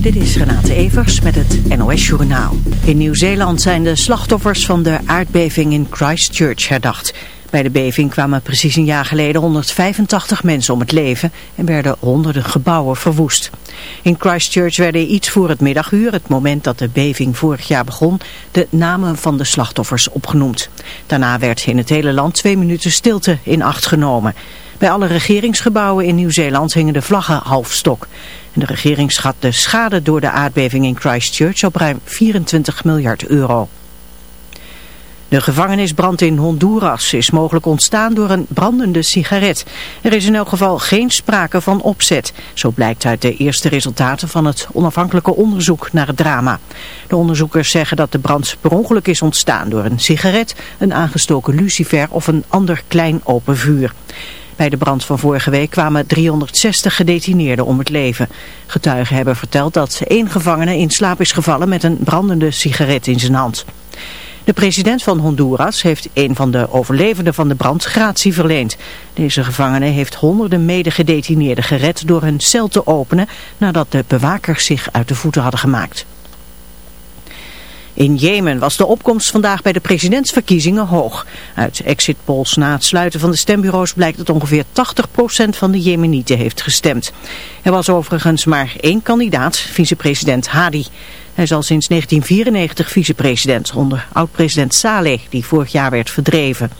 Dit is Renate Evers met het NOS Journaal. In Nieuw-Zeeland zijn de slachtoffers van de aardbeving in Christchurch herdacht. Bij de beving kwamen precies een jaar geleden 185 mensen om het leven en werden honderden gebouwen verwoest. In Christchurch werden iets voor het middaguur, het moment dat de beving vorig jaar begon, de namen van de slachtoffers opgenoemd. Daarna werd in het hele land twee minuten stilte in acht genomen. Bij alle regeringsgebouwen in Nieuw-Zeeland hingen de vlaggen halfstok. En de regering schat de schade door de aardbeving in Christchurch op ruim 24 miljard euro. De gevangenisbrand in Honduras is mogelijk ontstaan door een brandende sigaret. Er is in elk geval geen sprake van opzet. Zo blijkt uit de eerste resultaten van het onafhankelijke onderzoek naar het drama. De onderzoekers zeggen dat de brand per ongeluk is ontstaan door een sigaret, een aangestoken lucifer of een ander klein open vuur. Bij de brand van vorige week kwamen 360 gedetineerden om het leven. Getuigen hebben verteld dat één gevangene in slaap is gevallen met een brandende sigaret in zijn hand. De president van Honduras heeft een van de overlevenden van de brand gratie verleend. Deze gevangene heeft honderden medegedetineerden gered door hun cel te openen nadat de bewakers zich uit de voeten hadden gemaakt. In Jemen was de opkomst vandaag bij de presidentsverkiezingen hoog. Uit exit polls na het sluiten van de stembureaus blijkt dat ongeveer 80% van de Jemenieten heeft gestemd. Er was overigens maar één kandidaat, vicepresident Hadi. Hij is al sinds 1994 vicepresident onder oud-president Saleh, die vorig jaar werd verdreven.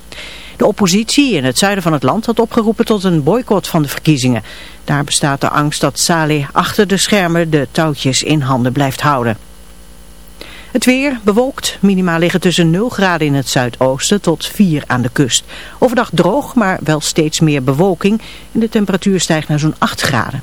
De oppositie in het zuiden van het land had opgeroepen tot een boycott van de verkiezingen. Daar bestaat de angst dat Saleh achter de schermen de touwtjes in handen blijft houden. Het weer bewolkt, minimaal liggen tussen 0 graden in het zuidoosten tot 4 aan de kust. Overdag droog, maar wel steeds meer bewolking en de temperatuur stijgt naar zo'n 8 graden.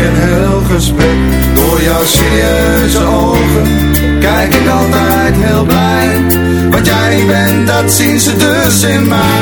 en heel gesprek. Door jouw serieuze ogen kijk ik altijd heel blij. Wat jij bent, dat zien ze dus in mij.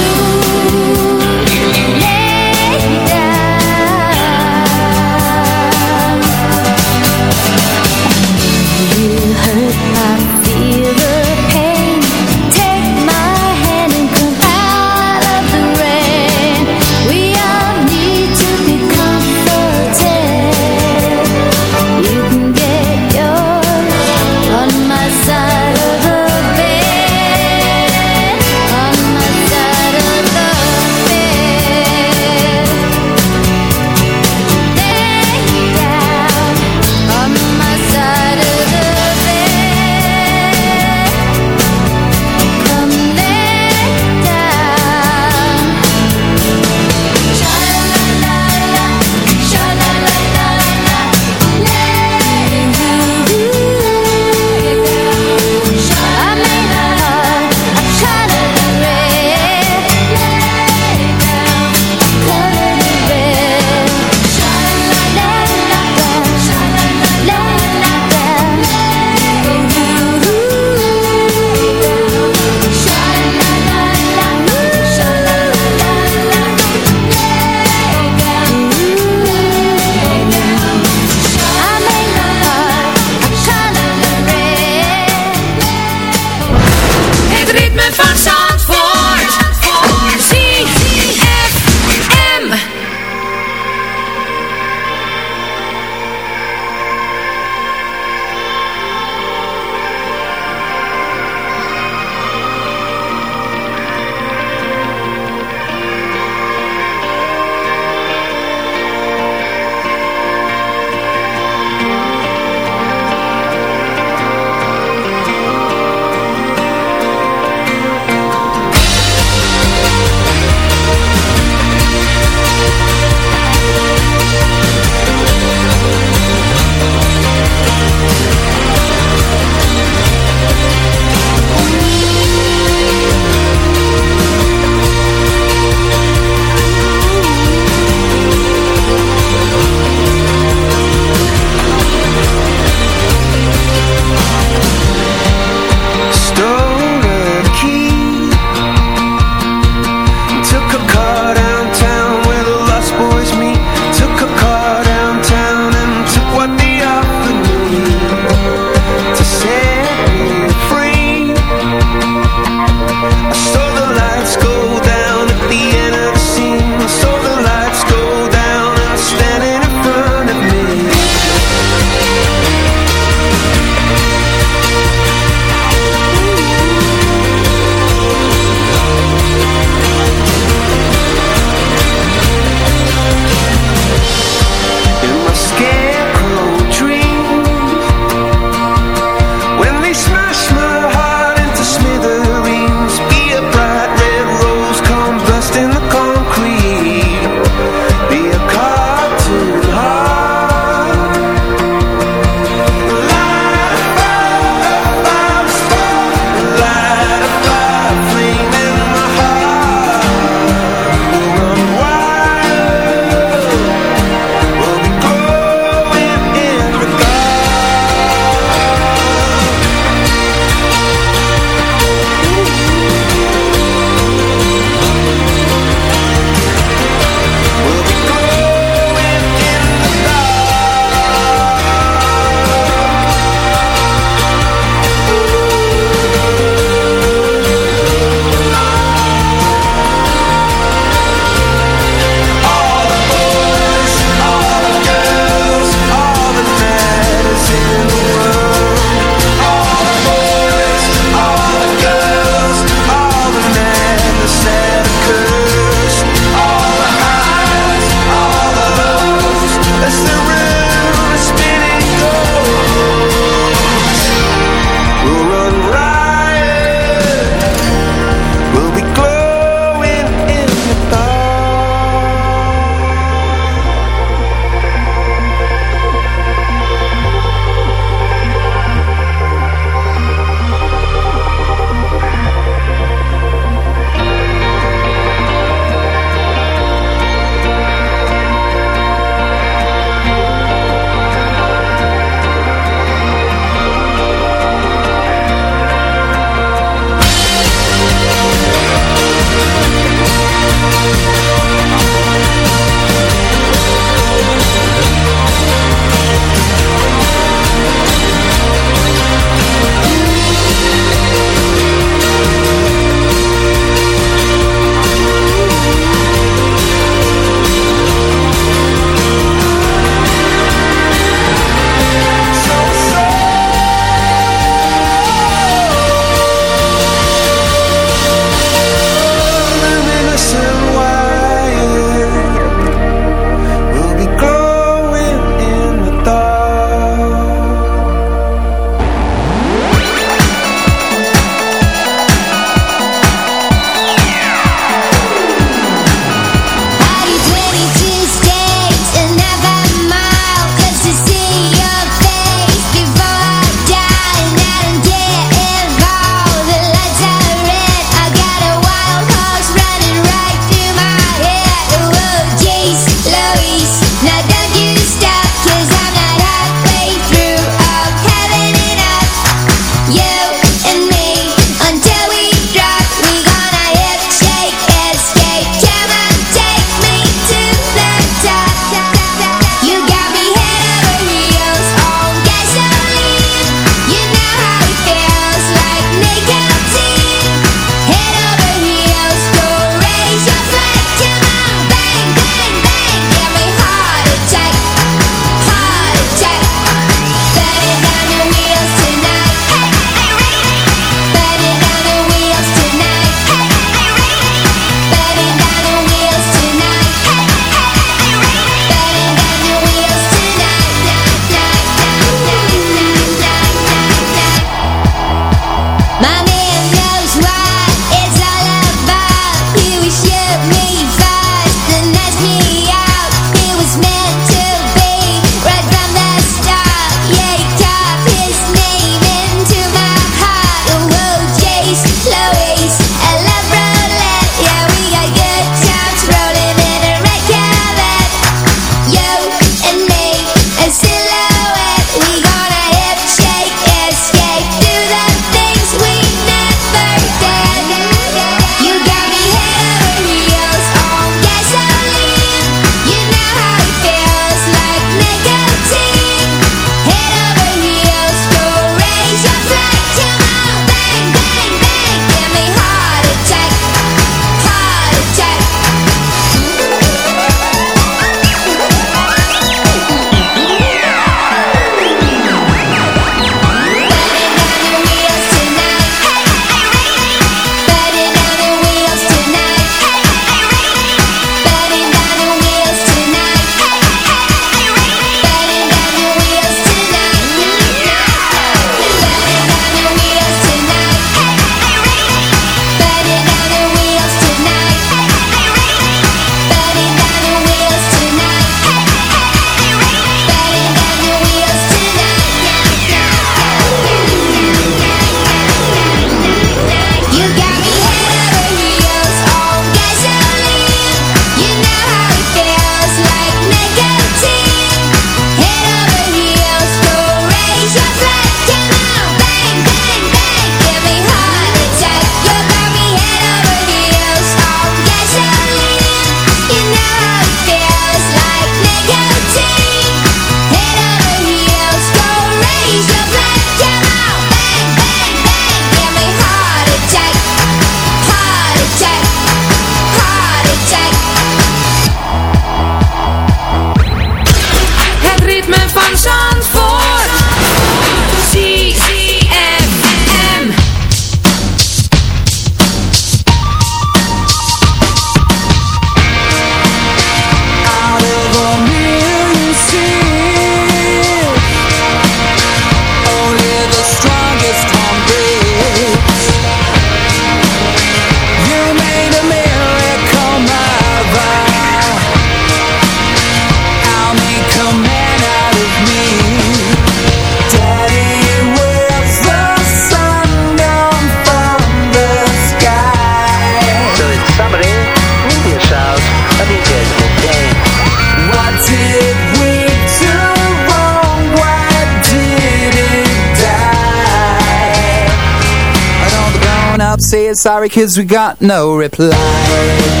Saying sorry cause we got no reply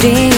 crowding